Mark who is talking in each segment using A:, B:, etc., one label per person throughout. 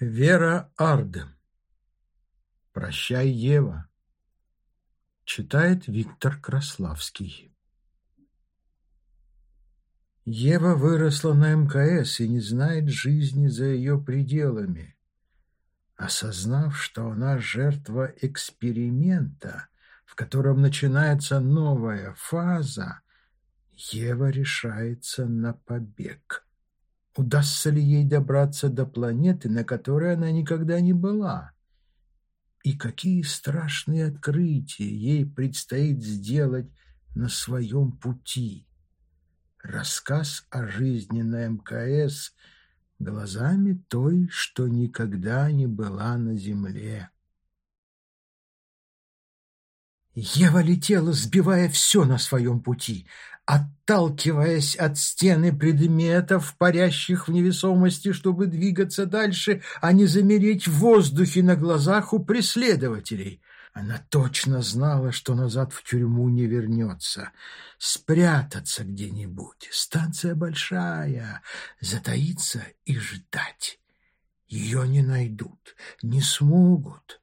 A: Вера Ардем. Прощай, Ева. Читает Виктор Краславский. Ева выросла на МКС и не знает жизни за ее пределами. Осознав, что она жертва эксперимента, в котором начинается новая фаза, Ева решается на побег. Удастся ли ей добраться до планеты, на которой она никогда не была? И какие страшные открытия ей предстоит сделать на своем пути? Рассказ о жизни на МКС глазами той, что никогда не была на Земле. Ева летела, сбивая все на своем пути, отталкиваясь от стены предметов, парящих в невесомости, чтобы двигаться дальше, а не замереть в воздухе на глазах у преследователей. Она точно знала, что назад в тюрьму не вернется. Спрятаться где-нибудь. Станция большая. Затаиться и ждать. Ее не найдут, не смогут.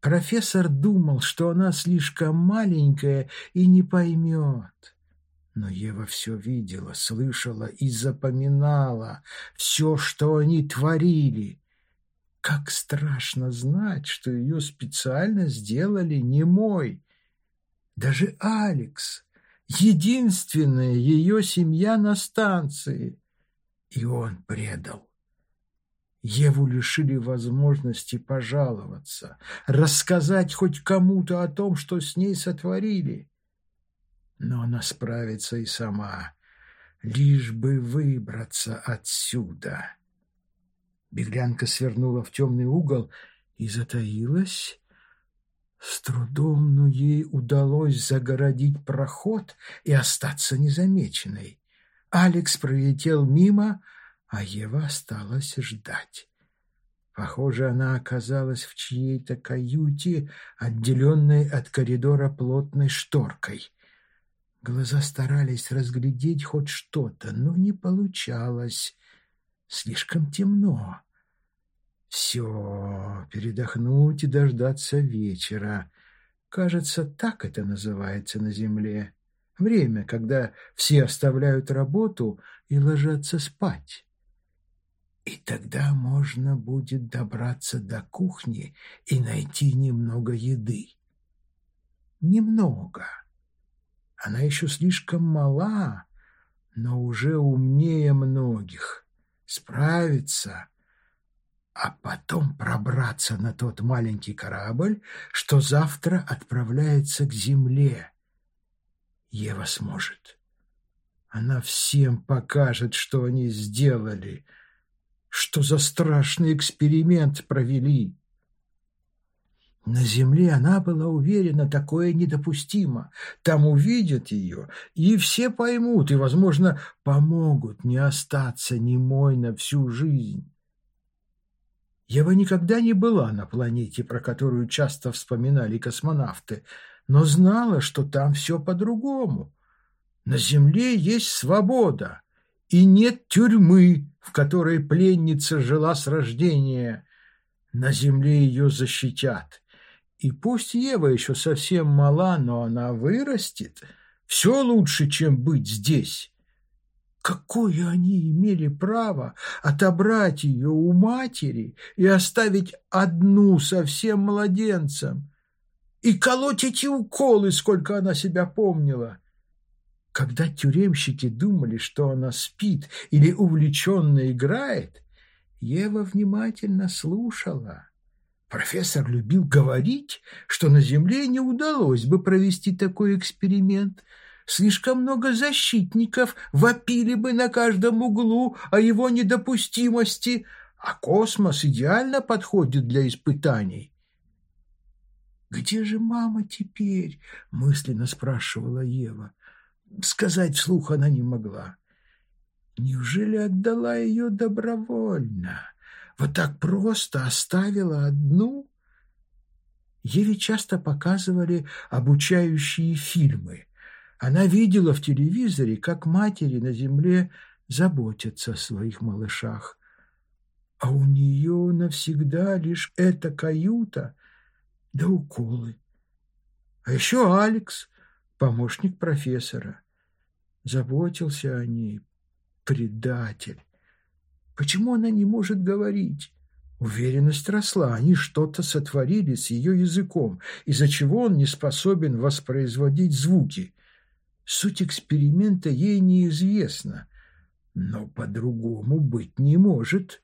A: Профессор думал, что она слишком маленькая и не поймет. Но Ева все видела, слышала и запоминала все, что они творили. Как страшно знать, что ее специально сделали немой. Даже Алекс, единственная ее семья на станции, и он предал. Еву лишили возможности пожаловаться, рассказать хоть кому-то о том, что с ней сотворили. Но она справится и сама, лишь бы выбраться отсюда. Беглянка свернула в темный угол и затаилась. С трудом, но ей удалось загородить проход и остаться незамеченной. Алекс пролетел мимо, а Ева осталась ждать. Похоже, она оказалась в чьей-то каюте, отделенной от коридора плотной шторкой. Глаза старались разглядеть хоть что-то, но не получалось. Слишком темно. Все, передохнуть и дождаться вечера. Кажется, так это называется на земле. Время, когда все оставляют работу и ложатся спать. И тогда можно будет добраться до кухни и найти немного еды. Немного. Она еще слишком мала, но уже умнее многих. Справится, а потом пробраться на тот маленький корабль, что завтра отправляется к земле. Ева сможет. Она всем покажет, что они сделали — что за страшный эксперимент провели? На земле она была уверена, такое недопустимо. Там увидят ее, и все поймут, и, возможно, помогут не остаться немой на всю жизнь. Ева никогда не была на планете, про которую часто вспоминали космонавты, но знала, что там все по-другому. На Земле есть свобода, и нет тюрьмы, в которой пленница жила с рождения. На земле ее защитят. И пусть Ева еще совсем мала, но она вырастет. Все лучше, чем быть здесь. Какое они имели право отобрать ее у матери и оставить одну совсем младенцем? И колоть эти уколы, сколько она себя помнила. Когда тюремщики думали, что она спит или увлеченно играет, Ева внимательно слушала. Профессор любил говорить, что на Земле не удалось бы провести такой эксперимент. Слишком много защитников вопили бы на каждом углу о его недопустимости, а космос идеально подходит для испытаний. «Где же мама теперь?» – мысленно спрашивала Ева сказать вслух она не могла. Неужели отдала ее добровольно? Вот так просто оставила одну? Еве часто показывали обучающие фильмы. Она видела в телевизоре, как матери на земле заботятся о своих малышах. а у нее навсегда лишь эта каюта да уколы. А еще Алекс, помощник профессора, заботился о ней, предатель. Почему она не может говорить? Уверенность росла, они что-то сотворили с ее языком, из-за чего он не способен воспроизводить звуки. Суть эксперимента ей неизвестна, но по-другому быть не может.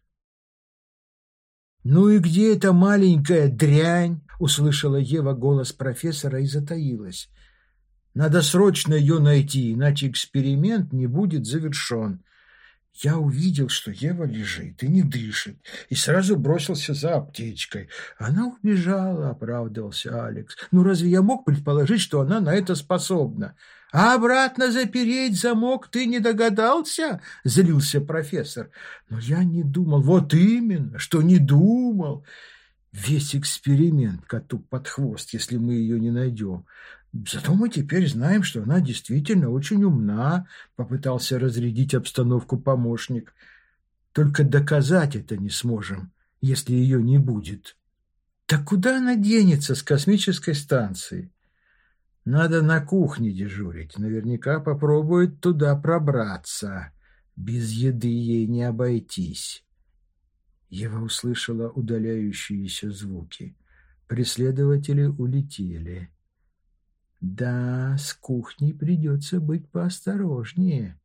A: «Ну и где эта маленькая дрянь?» — услышала Ева голос профессора и затаилась. «Надо срочно ее найти, иначе эксперимент не будет завершен». Я увидел, что Ева лежит и не дышит, и сразу бросился за аптечкой. Она убежала, оправдывался Алекс. Ну разве я мог предположить, что она на это способна? А обратно запереть замок ты не догадался? Злился профессор. Но я не думал. Вот именно, что не думал. Весь эксперимент коту под хвост, если мы ее не найдем. Зато мы теперь знаем, что она действительно очень умна, попытался разрядить обстановку помощник. Только доказать это не сможем, если ее не будет. Так куда она денется с космической станции? Надо на кухне дежурить. Наверняка попробует туда пробраться. Без еды ей не обойтись. Ева услышала удаляющиеся звуки. Преследователи улетели. Да, с кухней придется быть поосторожнее.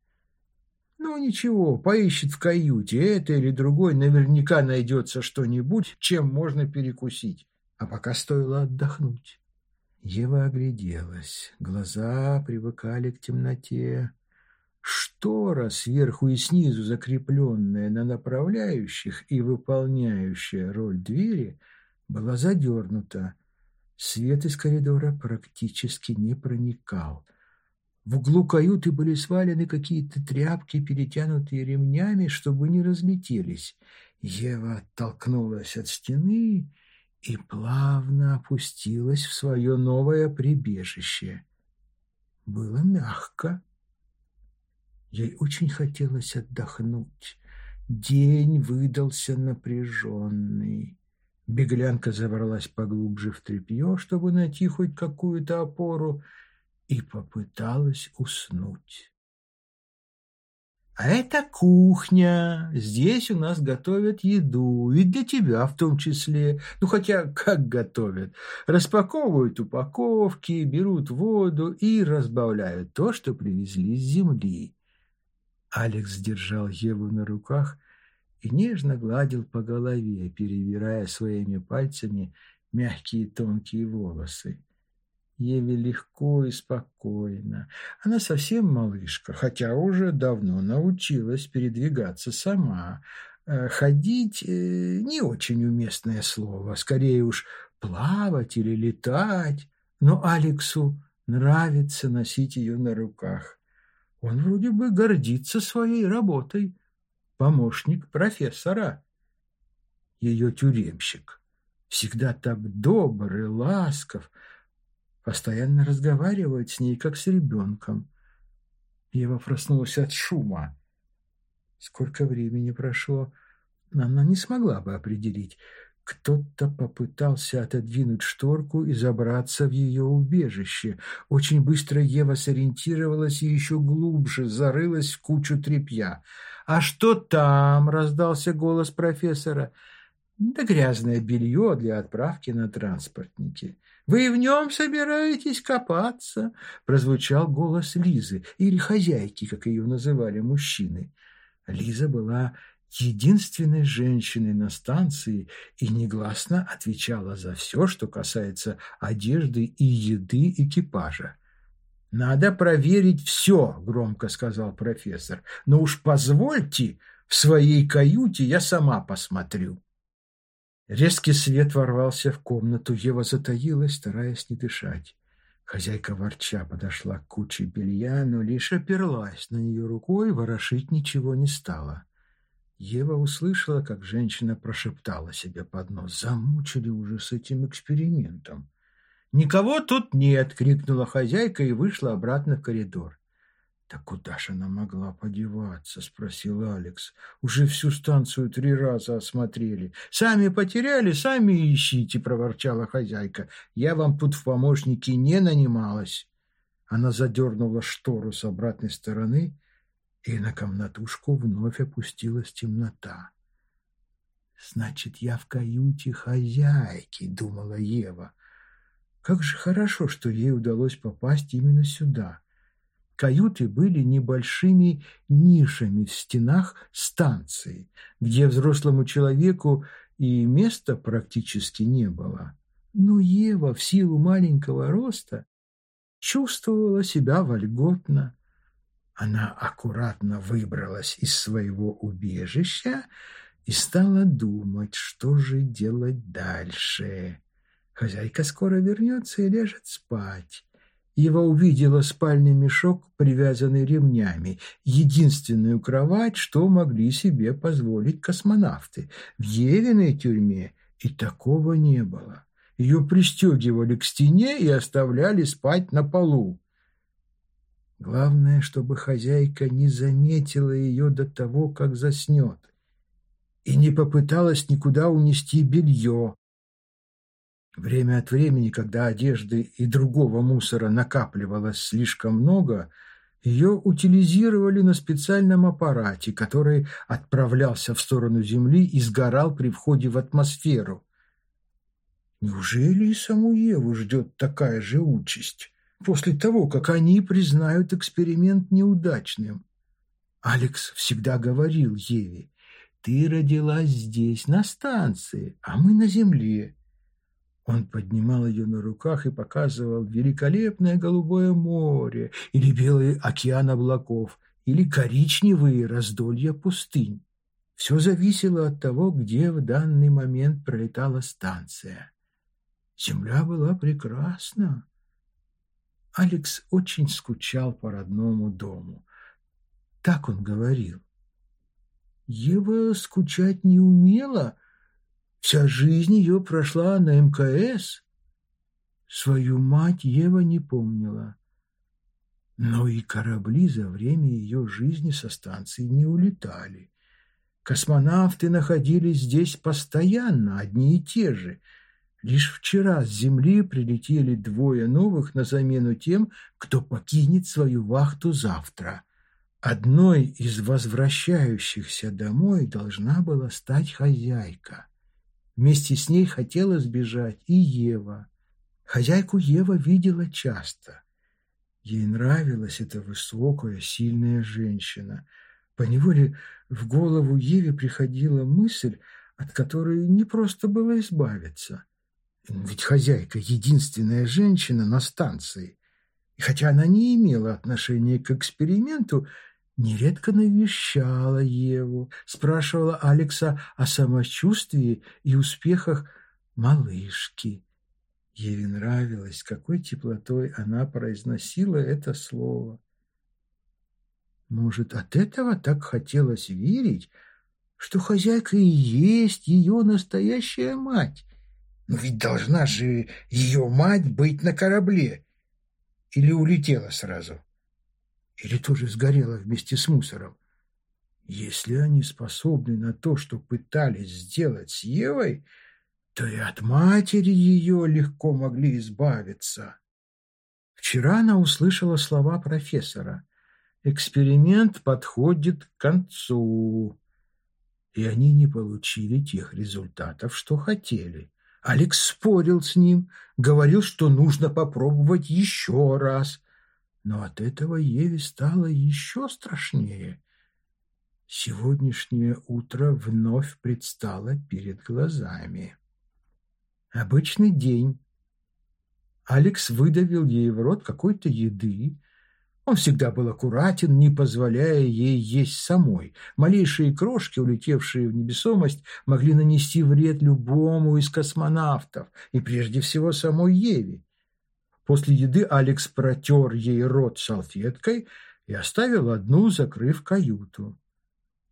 A: Ну, ничего, поищет в каюте, это или другой, наверняка найдется что-нибудь, чем можно перекусить. А пока стоило отдохнуть. Ева огляделась. Глаза привыкали к темноте. Штора, сверху и снизу закрепленная на направляющих и выполняющая роль двери, была задернута. Свет из коридора практически не проникал. В углу каюты были свалены какие-то тряпки, перетянутые ремнями, чтобы не разлетелись. Ева оттолкнулась от стены и плавно опустилась в свое новое прибежище. Было мягко. Ей очень хотелось отдохнуть. День выдался напряженный. Беглянка забралась поглубже в тряпье, чтобы найти хоть какую-то опору, и попыталась уснуть. А это кухня. Здесь у нас готовят еду, и для тебя в том числе. Ну, хотя как готовят? Распаковывают упаковки, берут воду и разбавляют то, что привезли с земли. Алекс держал Еву на руках и нежно гладил по голове, перебирая своими пальцами мягкие тонкие волосы. Еве легко и спокойно. Она совсем малышка, хотя уже давно научилась передвигаться сама. Э, ходить э, не очень уместное слово, скорее уж плавать или летать. Но Алексу нравится носить ее на руках. Он вроде бы гордится своей работой. Помощник профессора. Ее тюремщик. Всегда так добр и ласков – постоянно разговаривает с ней, как с ребенком. Ева проснулась от шума. Сколько времени прошло, она не смогла бы определить. Кто-то попытался отодвинуть шторку и забраться в ее убежище. Очень быстро Ева сориентировалась и еще глубже зарылась в кучу тряпья. «А что там?» – раздался голос профессора. «Да грязное белье для отправки на транспортнике». Вы в нем собираетесь копаться?» – прозвучал голос Лизы, или хозяйки, как ее называли мужчины. Лиза была единственной женщиной на станции и негласно отвечала за все, что касается одежды и еды экипажа. «Надо проверить все», – громко сказал профессор. «Но уж позвольте, в своей каюте я сама посмотрю». Резкий свет ворвался в комнату. Ева затаилась, стараясь не дышать. Хозяйка ворча подошла к куче белья, но лишь оперлась на нее рукой, ворошить ничего не стала. Ева услышала, как женщина прошептала себе под нос. Замучили уже с этим экспериментом. «Никого тут нет!» — крикнула хозяйка и вышла обратно в коридор. «Так куда ж она могла подеваться?» – спросил Алекс. «Уже всю станцию три раза осмотрели. Сами потеряли, сами ищите», – проворчала хозяйка. «Я вам тут в помощники не нанималась». Она задернула штору с обратной стороны, и на комнатушку вновь опустилась темнота. «Значит, я в каюте хозяйки», — думала Ева. «Как же хорошо, что ей удалось попасть именно сюда». Каюты были небольшими нишами в стенах станции, где взрослому человеку и места практически не было. Но Ева в силу маленького роста чувствовала себя вольготно. Она аккуратно выбралась из своего убежища и стала думать, что же делать дальше. Хозяйка скоро вернется и ляжет спать. Его увидела спальный мешок, привязанный ремнями, единственную кровать, что могли себе позволить космонавты. В Евиной тюрьме и такого не было. Ее пристегивали к стене и оставляли спать на полу. Главное, чтобы хозяйка не заметила ее до того, как заснет, и не попыталась никуда унести белье, Время от времени, когда одежды и другого мусора накапливалось слишком много, ее утилизировали на специальном аппарате, который отправлялся в сторону Земли и сгорал при входе в атмосферу. Неужели и саму Еву ждет такая же участь, после того, как они признают эксперимент неудачным? Алекс всегда говорил Еве, «Ты родилась здесь, на станции, а мы на Земле». Он поднимал ее на руках и показывал великолепное голубое море или белый океан облаков, или коричневые раздолья пустынь. Все зависело от того, где в данный момент пролетала станция. Земля была прекрасна. Алекс очень скучал по родному дому. Так он говорил. Ева скучать не умела, Вся жизнь ее прошла на МКС. Свою мать Ева не помнила. Но и корабли за время ее жизни со станции не улетали. Космонавты находились здесь постоянно, одни и те же. Лишь вчера с Земли прилетели двое новых на замену тем, кто покинет свою вахту завтра. Одной из возвращающихся домой должна была стать хозяйка. Вместе с ней хотела сбежать и Ева. Хозяйку Ева видела часто. Ей нравилась эта высокая, сильная женщина. Поневоле в голову Еве приходила мысль, от которой не просто было избавиться. Ведь хозяйка – единственная женщина на станции. И хотя она не имела отношения к эксперименту, нередко навещала Еву, спрашивала Алекса о самочувствии и успехах малышки. Еве нравилось, какой теплотой она произносила это слово. Может, от этого так хотелось верить, что хозяйка и есть ее настоящая мать? Но ведь должна же ее мать быть на корабле. Или улетела сразу? Или тоже сгорела вместе с мусором. Если они способны на то, что пытались сделать с Евой, то и от матери ее легко могли избавиться. Вчера она услышала слова профессора. Эксперимент подходит к концу. И они не получили тех результатов, что хотели. Алекс спорил с ним, говорил, что нужно попробовать еще раз. Но от этого Еве стало еще страшнее. Сегодняшнее утро вновь предстало перед глазами. Обычный день. Алекс выдавил ей в рот какой-то еды. Он всегда был аккуратен, не позволяя ей есть самой. Малейшие крошки, улетевшие в небесомость, могли нанести вред любому из космонавтов, и прежде всего самой Еве. После еды Алекс протер ей рот салфеткой и оставил одну, закрыв каюту.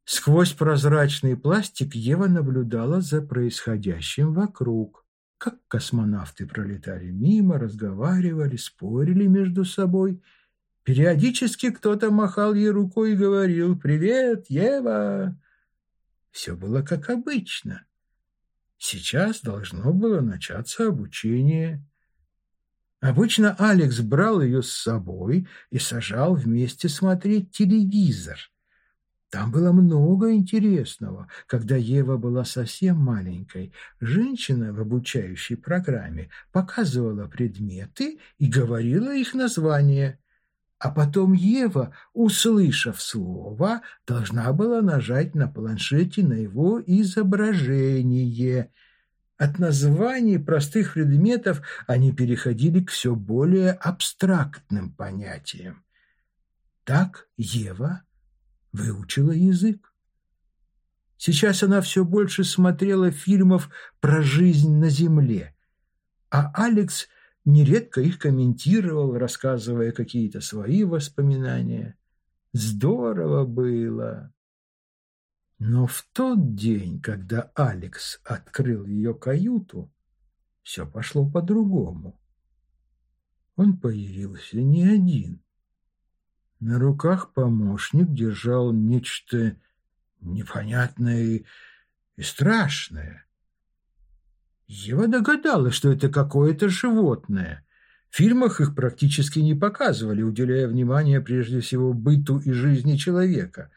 A: Сквозь прозрачный пластик Ева наблюдала за происходящим вокруг. Как космонавты пролетали мимо, разговаривали, спорили между собой Периодически кто-то махал ей рукой и говорил «Привет, Ева!». Все было как обычно. Сейчас должно было начаться обучение. Обычно Алекс брал ее с собой и сажал вместе смотреть телевизор. Там было много интересного. Когда Ева была совсем маленькой, женщина в обучающей программе показывала предметы и говорила их название. А потом Ева, услышав слово, должна была нажать на планшете на его изображение. От названий простых предметов они переходили к все более абстрактным понятиям. Так Ева выучила язык. Сейчас она все больше смотрела фильмов про жизнь на Земле, а Алекс нередко их комментировал, рассказывая какие-то свои воспоминания. Здорово было. Но в тот день, когда Алекс открыл ее каюту, все пошло по-другому. Он появился не один. На руках помощник держал нечто непонятное и страшное. Ева догадалась, что это какое-то животное. В фильмах их практически не показывали, уделяя внимание прежде всего быту и жизни человека.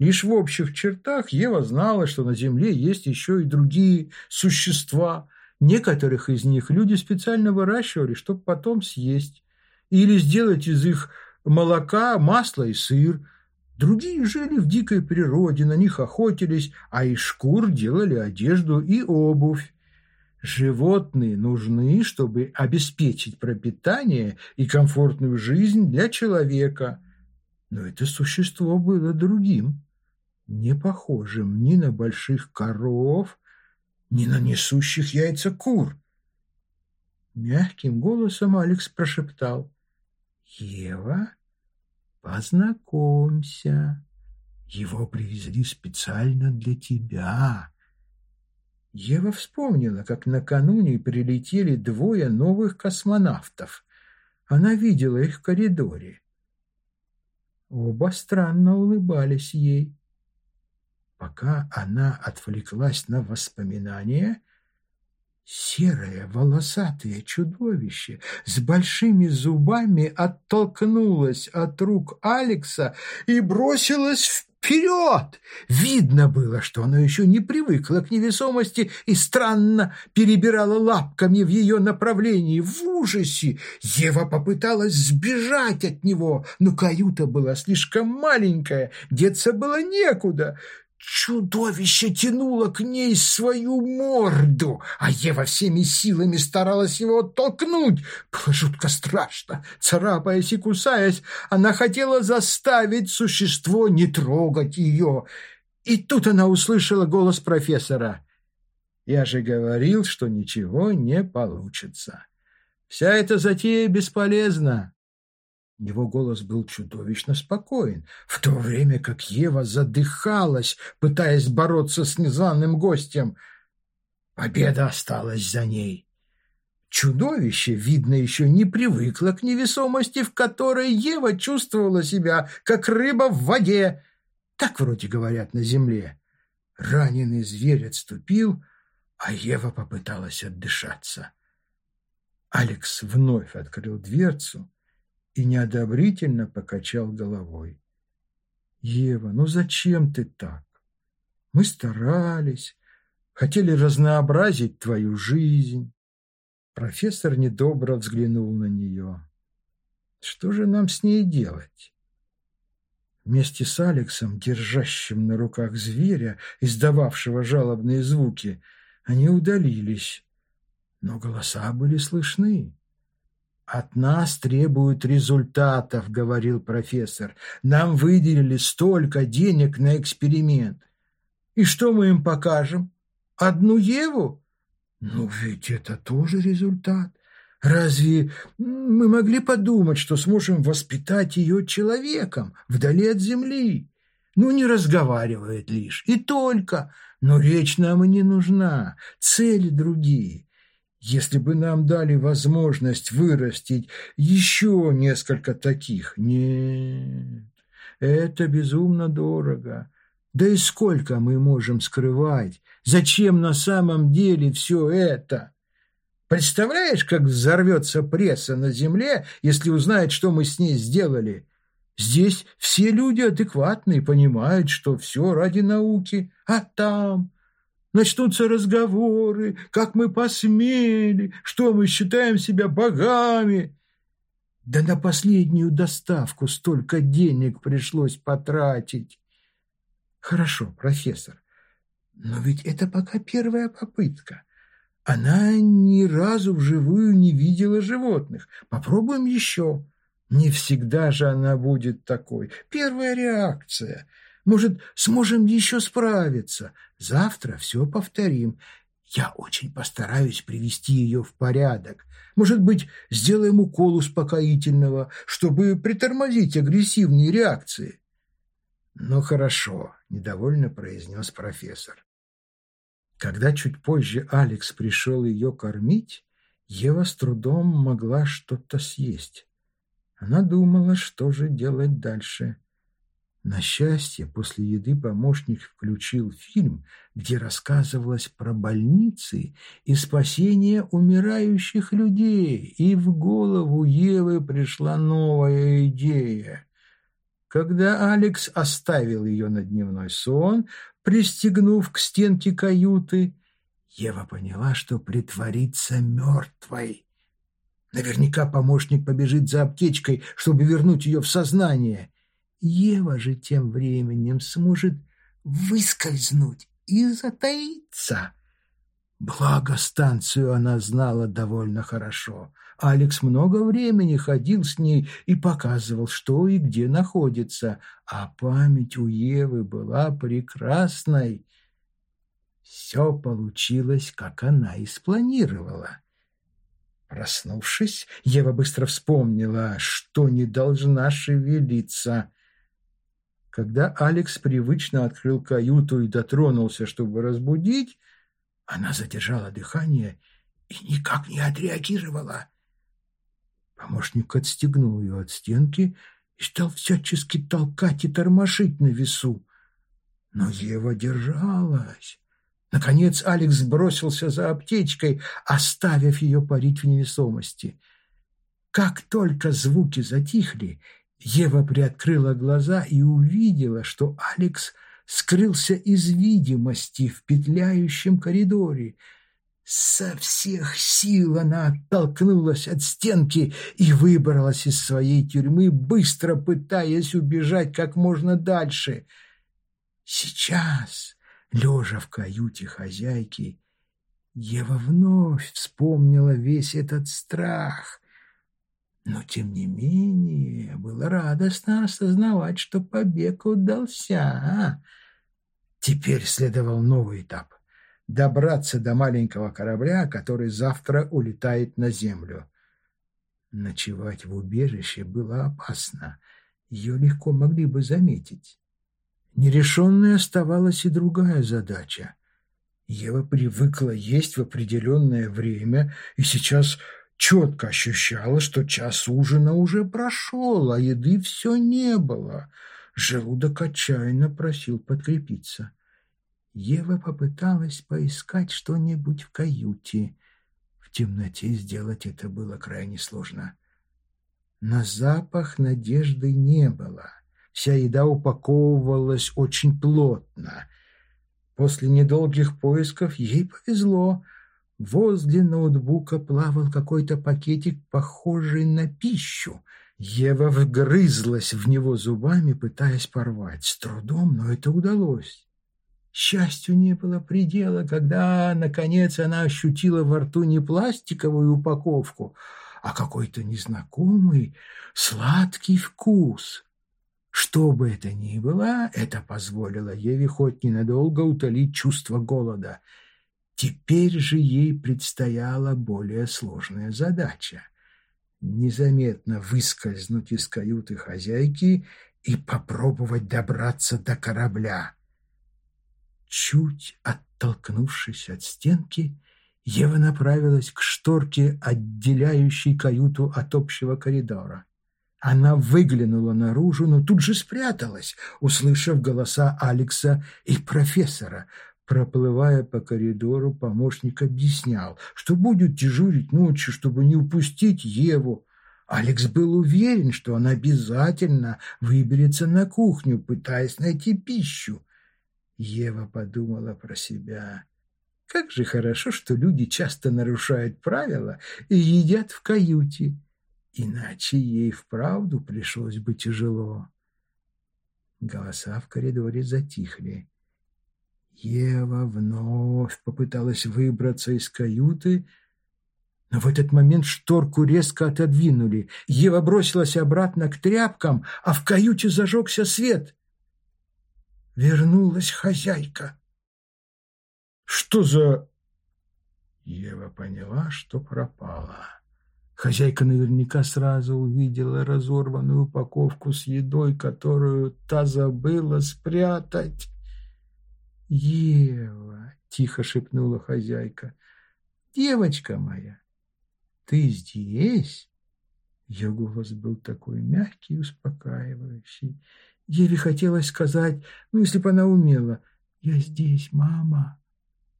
A: Лишь в общих чертах Ева знала, что на Земле есть еще и другие существа. Некоторых из них люди специально выращивали, чтобы потом съесть. Или сделать из их молока, масло и сыр. Другие жили в дикой природе, на них охотились, а из шкур делали одежду и обувь. Животные нужны, чтобы обеспечить пропитание и комфортную жизнь для человека. Но это существо было другим, не похожим ни на больших коров, ни на несущих яйца кур. Мягким голосом Алекс прошептал. Ева, познакомься. Его привезли специально для тебя. Ева вспомнила, как накануне прилетели двое новых космонавтов. Она видела их в коридоре. Оба странно улыбались ей. Пока она отвлеклась на воспоминания, Серое волосатое чудовище с большими зубами оттолкнулось от рук Алекса и бросилось вперед. Видно было, что оно еще не привыкло к невесомости и странно перебирало лапками в ее направлении. В ужасе Ева попыталась сбежать от него, но каюта была слишком маленькая, деться было некуда. Чудовище тянуло к ней свою морду, а Ева всеми силами старалась его оттолкнуть. Было жутко страшно. Царапаясь и кусаясь, она хотела заставить существо не трогать ее. И тут она услышала голос профессора. «Я же говорил, что ничего не получится. Вся эта затея бесполезна. Его голос был чудовищно спокоен, в то время как Ева задыхалась, пытаясь бороться с незваным гостем. Победа осталась за ней. Чудовище, видно, еще не привыкло к невесомости, в которой Ева чувствовала себя, как рыба в воде. Так вроде говорят на земле. Раненый зверь отступил, а Ева попыталась отдышаться. Алекс вновь открыл дверцу, и неодобрительно покачал головой. «Ева, ну зачем ты так? Мы старались, хотели разнообразить твою жизнь». Профессор недобро взглянул на нее. «Что же нам с ней делать?» Вместе с Алексом, держащим на руках зверя, издававшего жалобные звуки, они удалились, но голоса были слышны. «От нас требуют результатов», — говорил профессор. «Нам выделили столько денег на эксперимент. И что мы им покажем? Одну Еву? Ну ведь это тоже результат. Разве мы могли подумать, что сможем воспитать ее человеком вдали от земли? Ну, не разговаривает лишь, и только. Но речь нам и не нужна, цели другие. Если бы нам дали возможность вырастить еще несколько таких. Нет, это безумно дорого. Да и сколько мы можем скрывать? Зачем на самом деле все это? Представляешь, как взорвется пресса на земле, если узнает, что мы с ней сделали? Здесь все люди адекватные, понимают, что все ради науки. А там Начнутся разговоры, как мы посмели, что мы считаем себя богами. Да на последнюю доставку столько денег пришлось потратить. Хорошо, профессор, но ведь это пока первая попытка. Она ни разу вживую не видела животных. Попробуем еще. Не всегда же она будет такой. Первая реакция – может, сможем еще справиться. Завтра все повторим. Я очень постараюсь привести ее в порядок. Может быть, сделаем укол успокоительного, чтобы притормозить агрессивные реакции. Ну, хорошо, недовольно произнес профессор. Когда чуть позже Алекс пришел ее кормить, Ева с трудом могла что-то съесть. Она думала, что же делать дальше. На счастье, после еды помощник включил фильм, где рассказывалось про больницы и спасение умирающих людей, и в голову Евы пришла новая идея. Когда Алекс оставил ее на дневной сон, пристегнув к стенке каюты, Ева поняла, что притворится мертвой. Наверняка помощник побежит за аптечкой, чтобы вернуть ее в сознание – Ева же тем временем сможет выскользнуть и затаиться. Благо, станцию она знала довольно хорошо. Алекс много времени ходил с ней и показывал, что и где находится, а память у Евы была прекрасной. Все получилось, как она и спланировала. Проснувшись, Ева быстро вспомнила, что не должна шевелиться. Когда Алекс привычно открыл каюту и дотронулся, чтобы разбудить, она задержала дыхание и никак не отреагировала. Помощник отстегнул ее от стенки и стал всячески толкать и тормошить на весу. Но Ева держалась. Наконец Алекс бросился за аптечкой, оставив ее парить в невесомости. Как только звуки затихли, Ева приоткрыла глаза и увидела, что Алекс скрылся из видимости в петляющем коридоре. Со всех сил она оттолкнулась от стенки и выбралась из своей тюрьмы, быстро пытаясь убежать как можно дальше. Сейчас, лежа в каюте хозяйки, Ева вновь вспомнила весь этот страх, но, тем не менее, было радостно осознавать, что побег удался. Теперь следовал новый этап – добраться до маленького корабля, который завтра улетает на землю. Ночевать в убежище было опасно. Ее легко могли бы заметить. Нерешенной оставалась и другая задача. Ева привыкла есть в определенное время и сейчас четко ощущала, что час ужина уже прошел, а еды все не было. Желудок отчаянно просил подкрепиться. Ева попыталась поискать что-нибудь в каюте. В темноте сделать это было крайне сложно. На запах надежды не было. Вся еда упаковывалась очень плотно. После недолгих поисков ей повезло — Возле ноутбука плавал какой-то пакетик, похожий на пищу. Ева вгрызлась в него зубами, пытаясь порвать. С трудом, но это удалось. Счастью не было предела, когда, наконец, она ощутила во рту не пластиковую упаковку, а какой-то незнакомый сладкий вкус. Что бы это ни было, это позволило Еве хоть ненадолго утолить чувство голода – Теперь же ей предстояла более сложная задача – незаметно выскользнуть из каюты хозяйки и попробовать добраться до корабля. Чуть оттолкнувшись от стенки, Ева направилась к шторке, отделяющей каюту от общего коридора. Она выглянула наружу, но тут же спряталась, услышав голоса Алекса и профессора. Проплывая по коридору, помощник объяснял, что будет дежурить ночью, чтобы не упустить Еву. Алекс был уверен, что он обязательно выберется на кухню, пытаясь найти пищу. Ева подумала про себя. Как же хорошо, что люди часто нарушают правила и едят в каюте. Иначе ей вправду пришлось бы тяжело. Голоса в коридоре затихли. Ева вновь попыталась выбраться из каюты, но в этот момент шторку резко отодвинули. Ева бросилась обратно к тряпкам, а в каюте зажегся свет. Вернулась хозяйка. «Что за...» Ева поняла, что пропала. Хозяйка наверняка сразу увидела разорванную упаковку с едой, которую та забыла спрятать. «Ева!» — тихо шепнула хозяйка. «Девочка моя, ты здесь?» Ее голос был такой мягкий и успокаивающий. Еве хотелось сказать, ну, если бы она умела, «Я здесь, мама!»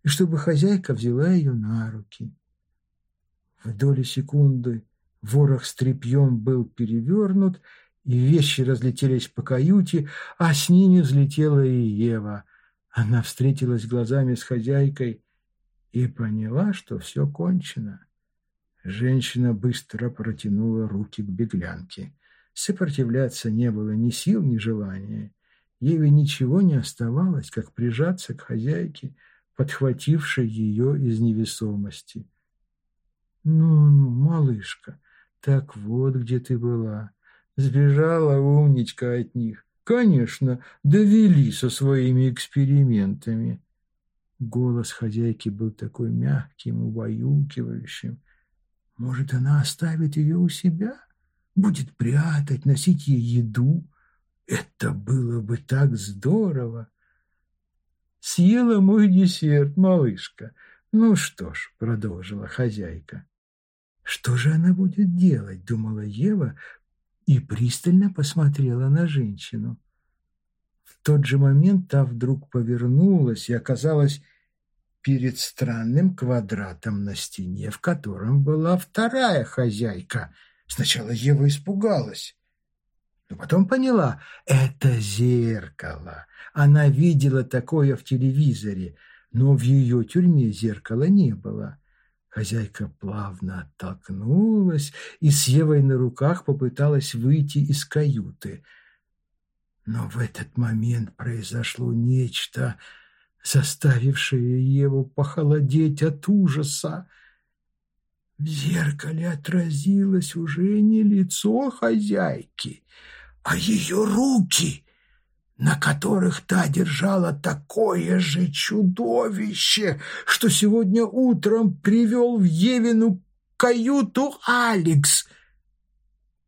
A: И чтобы хозяйка взяла ее на руки. В доли секунды ворох с тряпьем был перевернут, и вещи разлетелись по каюте, а с ними взлетела и Ева. Она встретилась глазами с хозяйкой и поняла, что все кончено. Женщина быстро протянула руки к беглянке. Сопротивляться не было ни сил, ни желания. Еве ничего не оставалось, как прижаться к хозяйке, подхватившей ее из невесомости. «Ну-ну, малышка, так вот где ты была. Сбежала умничка от них. Конечно, довели со своими экспериментами». Голос хозяйки был такой мягким, убаюкивающим. «Может, она оставит ее у себя? Будет прятать, носить ей еду? Это было бы так здорово!» «Съела мой десерт, малышка. Ну что ж», — продолжила хозяйка, что же она будет делать, думала Ева и пристально посмотрела на женщину. В тот же момент та вдруг повернулась и оказалась перед странным квадратом на стене, в котором была вторая хозяйка. Сначала Ева испугалась, но потом поняла – это зеркало. Она видела такое в телевизоре, но в ее тюрьме зеркала не было. Хозяйка плавно оттолкнулась и с Евой на руках попыталась выйти из каюты. Но в этот момент произошло нечто, заставившее Еву похолодеть от ужаса. В зеркале отразилось уже не лицо хозяйки, а ее руки — на которых та держала такое же чудовище, что сегодня утром привел в Евину каюту Алекс.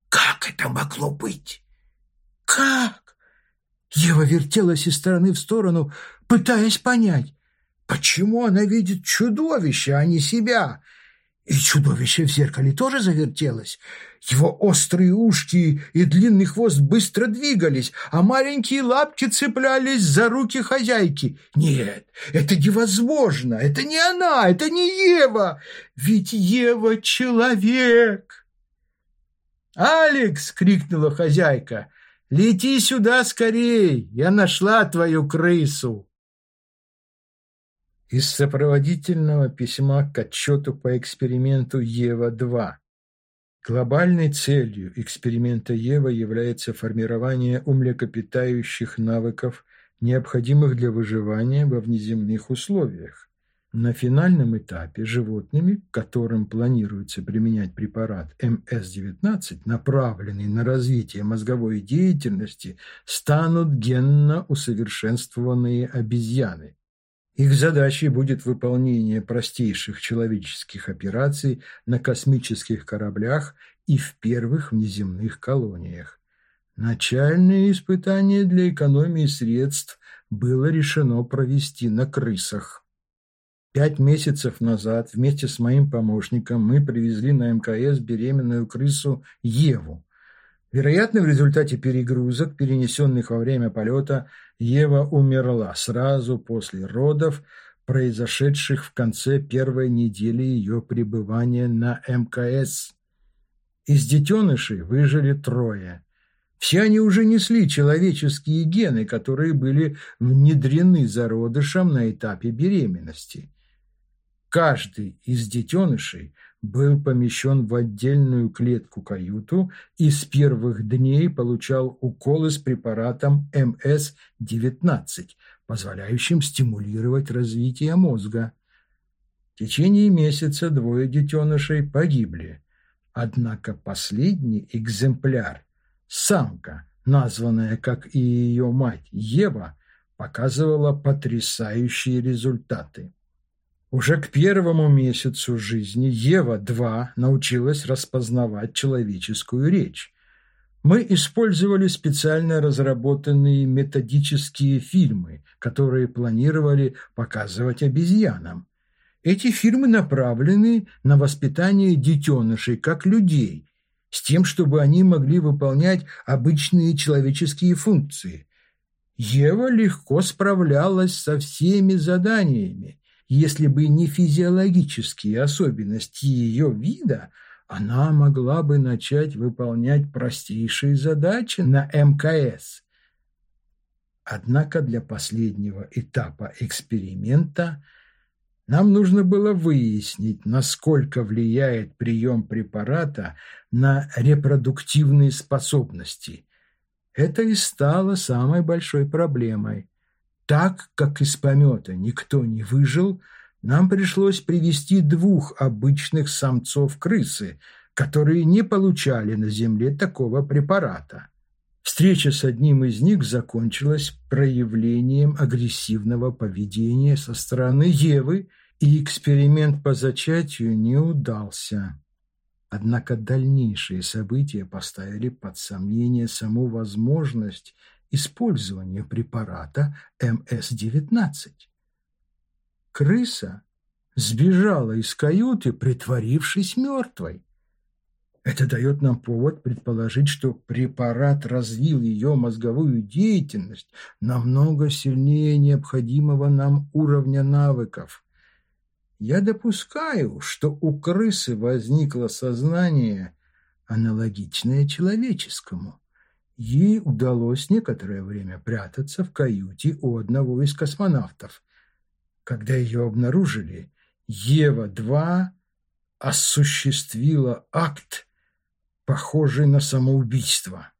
A: Как это могло быть? Как? Ева вертелась из стороны в сторону, пытаясь понять, почему она видит чудовище, а не себя. И чудовище в зеркале тоже завертелось. Его острые ушки и длинный хвост быстро двигались, а маленькие лапки цеплялись за руки хозяйки. Нет, это невозможно, это не она, это не Ева, ведь Ева — человек. «Алекс!» — крикнула хозяйка. «Лети сюда скорей, я нашла твою крысу!» Из сопроводительного письма к отчету по эксперименту Ева-2. Глобальной целью эксперимента Ева является формирование умлекопитающих навыков, необходимых для выживания во внеземных условиях. На финальном этапе животными, которым планируется применять препарат МС-19, направленный на развитие мозговой деятельности, станут генно усовершенствованные обезьяны. Их задачей будет выполнение простейших человеческих операций на космических кораблях и в первых внеземных колониях. Начальное испытание для экономии средств было решено провести на крысах. Пять месяцев назад вместе с моим помощником мы привезли на МКС беременную крысу Еву. Вероятно, в результате перегрузок, перенесенных во время полета, Ева умерла сразу после родов, произошедших в конце первой недели ее пребывания на МКС. Из детенышей выжили трое. Все они уже несли человеческие гены, которые были внедрены зародышем на этапе беременности. Каждый из детенышей был помещен в отдельную клетку-каюту и с первых дней получал уколы с препаратом МС-19, позволяющим стимулировать развитие мозга. В течение месяца двое детенышей погибли, однако последний экземпляр, самка, названная, как и ее мать, Ева, показывала потрясающие результаты. Уже к первому месяцу жизни Ева-2 научилась распознавать человеческую речь. Мы использовали специально разработанные методические фильмы, которые планировали показывать обезьянам. Эти фильмы направлены на воспитание детенышей как людей, с тем, чтобы они могли выполнять обычные человеческие функции. Ева легко справлялась со всеми заданиями – если бы не физиологические особенности ее вида, она могла бы начать выполнять простейшие задачи на МКС. Однако для последнего этапа эксперимента нам нужно было выяснить, насколько влияет прием препарата на репродуктивные способности. Это и стало самой большой проблемой. Так как из помета никто не выжил, нам пришлось привести двух обычных самцов крысы, которые не получали на земле такого препарата. Встреча с одним из них закончилась проявлением агрессивного поведения со стороны Евы, и эксперимент по зачатию не удался. Однако дальнейшие события поставили под сомнение саму возможность использования препарата МС-19. Крыса сбежала из каюты, притворившись мертвой. Это дает нам повод предположить, что препарат развил ее мозговую деятельность намного сильнее необходимого нам уровня навыков. Я допускаю, что у крысы возникло сознание, аналогичное человеческому. Ей удалось некоторое время прятаться в каюте у одного из космонавтов. Когда ее обнаружили, Ева-2 осуществила акт, похожий на самоубийство.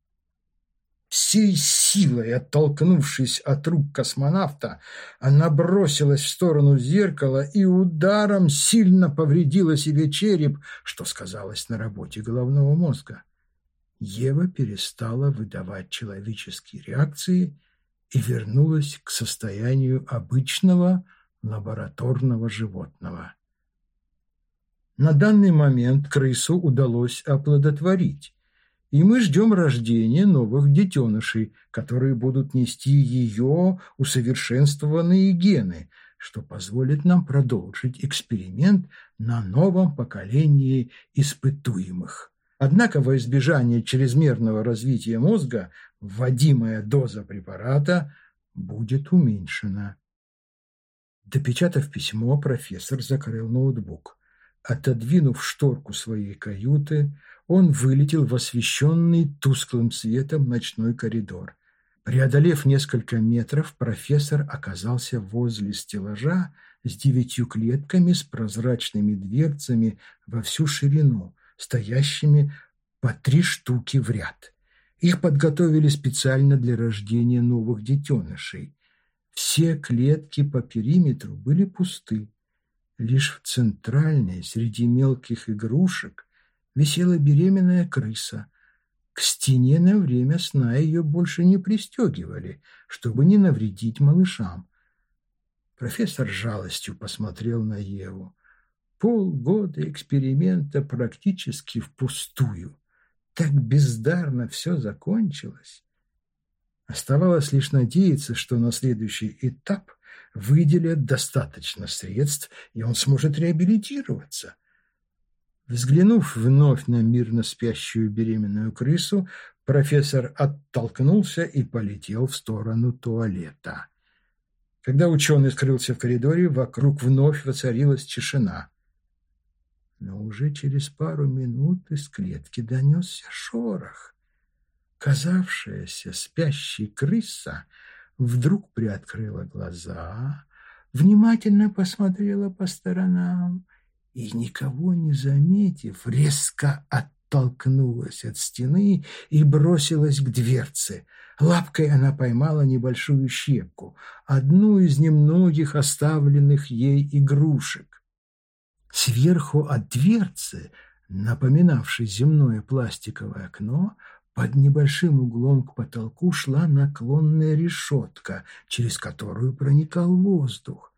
A: Всей силой оттолкнувшись от рук космонавта, она бросилась в сторону зеркала и ударом сильно повредила себе череп, что сказалось на работе головного мозга. Ева перестала выдавать человеческие реакции и вернулась к состоянию обычного лабораторного животного. На данный момент крысу удалось оплодотворить, и мы ждем рождения новых детенышей, которые будут нести ее усовершенствованные гены, что позволит нам продолжить эксперимент на новом поколении испытуемых. Однако во избежание чрезмерного развития мозга вводимая доза препарата будет уменьшена. Допечатав письмо, профессор закрыл ноутбук. Отодвинув шторку своей каюты, он вылетел в освещенный тусклым светом ночной коридор. Преодолев несколько метров, профессор оказался возле стеллажа с девятью клетками с прозрачными дверцами во всю ширину – стоящими по три штуки в ряд. Их подготовили специально для рождения новых детенышей. Все клетки по периметру были пусты. Лишь в центральной, среди мелких игрушек, висела беременная крыса. К стене на время сна ее больше не пристегивали, чтобы не навредить малышам. Профессор жалостью посмотрел на Еву. Полгода эксперимента практически впустую. Так бездарно все закончилось. Оставалось лишь надеяться, что на следующий этап выделят достаточно средств, и он сможет реабилитироваться. Взглянув вновь на мирно спящую беременную крысу, профессор оттолкнулся и полетел в сторону туалета. Когда ученый скрылся в коридоре, вокруг вновь воцарилась тишина. Но уже через пару минут из клетки донесся шорох. Казавшаяся спящей крыса вдруг приоткрыла глаза, внимательно посмотрела по сторонам и, никого не заметив, резко оттолкнулась от стены и бросилась к дверце. Лапкой она поймала небольшую щепку, одну из немногих оставленных ей игрушек. Сверху от дверцы, напоминавшей земное пластиковое окно, под небольшим углом к потолку шла наклонная решетка, через которую проникал воздух.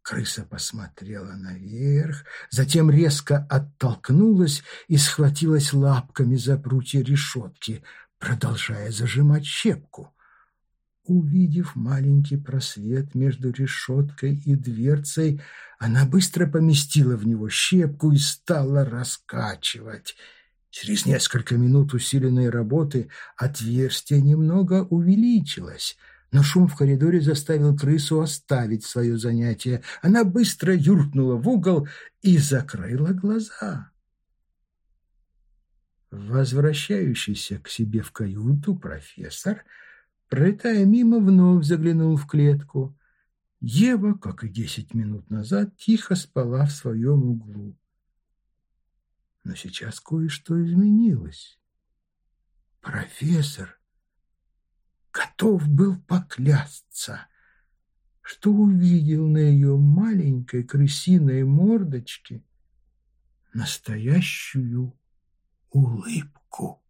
A: Крыса посмотрела наверх, затем резко оттолкнулась и схватилась лапками за прутья решетки, продолжая зажимать щепку. Увидев маленький просвет между решеткой и дверцей, она быстро поместила в него щепку и стала раскачивать. Через несколько минут усиленной работы отверстие немного увеличилось — но шум в коридоре заставил крысу оставить свое занятие. Она быстро юркнула в угол и закрыла глаза. Возвращающийся к себе в каюту профессор, пролетая мимо, вновь заглянул в клетку. Ева, как и десять минут назад, тихо спала в своем углу. Но сейчас кое-что изменилось. Профессор готов был поклясться, что увидел на ее маленькой крысиной мордочке настоящую улыбку.